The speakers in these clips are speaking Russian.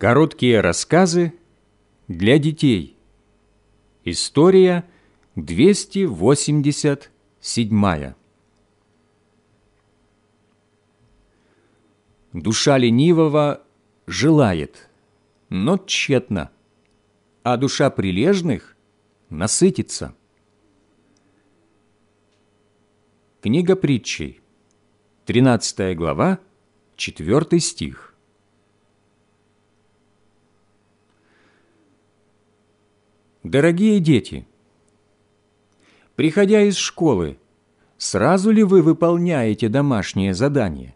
Короткие рассказы для детей. История 287. Душа ленивого желает, но тщетно, а душа прилежных насытится. Книга притчей, 13 глава, 4 стих. Дорогие дети, приходя из школы, сразу ли вы выполняете домашнее задание?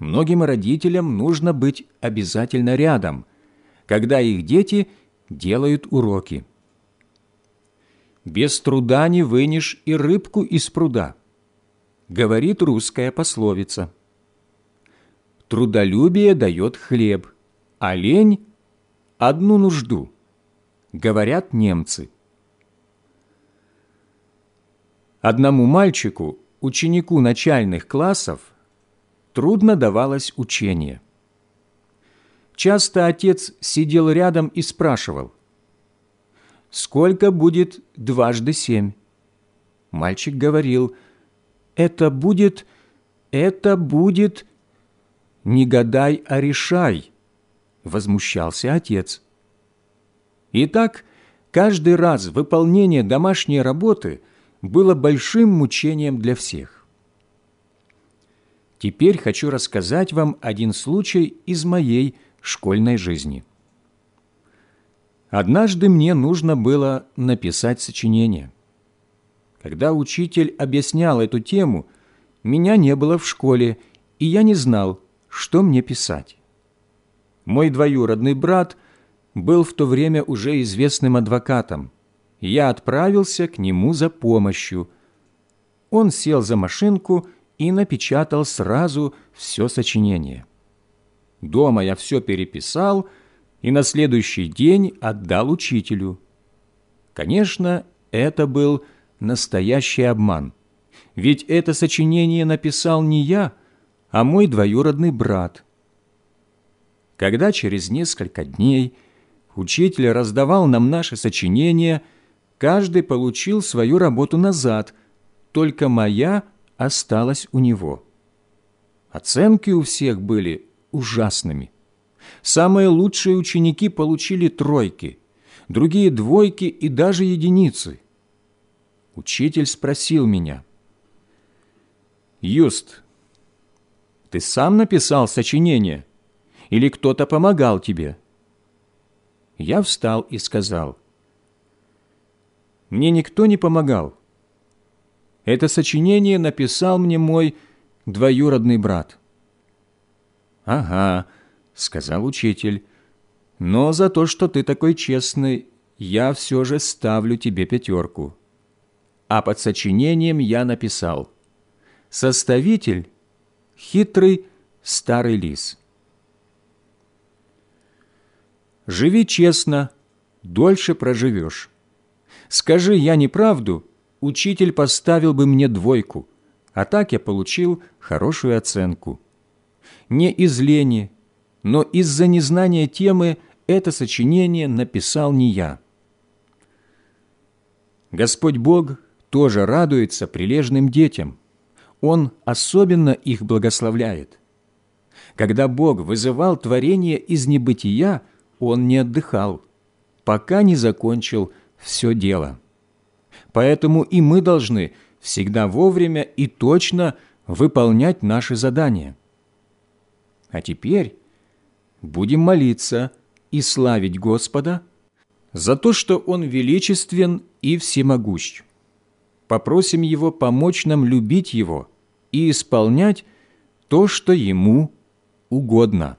Многим родителям нужно быть обязательно рядом, когда их дети делают уроки. «Без труда не вынешь и рыбку из пруда», говорит русская пословица. Трудолюбие дает хлеб, а лень – одну нужду – говорят немцы. Одному мальчику, ученику начальных классов, трудно давалось учение. Часто отец сидел рядом и спрашивал, «Сколько будет дважды семь?» Мальчик говорил, «Это будет, это будет...» «Не гадай, а решай!» – возмущался отец. Итак, каждый раз выполнение домашней работы было большим мучением для всех. Теперь хочу рассказать вам один случай из моей школьной жизни. Однажды мне нужно было написать сочинение. Когда учитель объяснял эту тему, меня не было в школе, и я не знал, что мне писать. Мой двоюродный брат был в то время уже известным адвокатом. Я отправился к нему за помощью. Он сел за машинку и напечатал сразу все сочинение. Дома я все переписал и на следующий день отдал учителю. Конечно, это был настоящий обман. Ведь это сочинение написал не я, а мой двоюродный брат. Когда через несколько дней Учитель раздавал нам наши сочинения, каждый получил свою работу назад, только моя осталась у него. Оценки у всех были ужасными. Самые лучшие ученики получили тройки, другие – двойки и даже единицы. Учитель спросил меня, «Юст, ты сам написал сочинение или кто-то помогал тебе?» Я встал и сказал, «Мне никто не помогал. Это сочинение написал мне мой двоюродный брат». «Ага», — сказал учитель, «но за то, что ты такой честный, я все же ставлю тебе пятерку». А под сочинением я написал «Составитель – хитрый старый лис». Живи честно, дольше проживешь. Скажи я неправду, учитель поставил бы мне двойку, а так я получил хорошую оценку. Не из лени, но из-за незнания темы это сочинение написал не я. Господь Бог тоже радуется прилежным детям. Он особенно их благословляет. Когда Бог вызывал творение из небытия, он не отдыхал, пока не закончил все дело. Поэтому и мы должны всегда вовремя и точно выполнять наши задания. А теперь будем молиться и славить Господа за то, что Он величествен и всемогущ. Попросим Его помочь нам любить Его и исполнять то, что Ему угодно.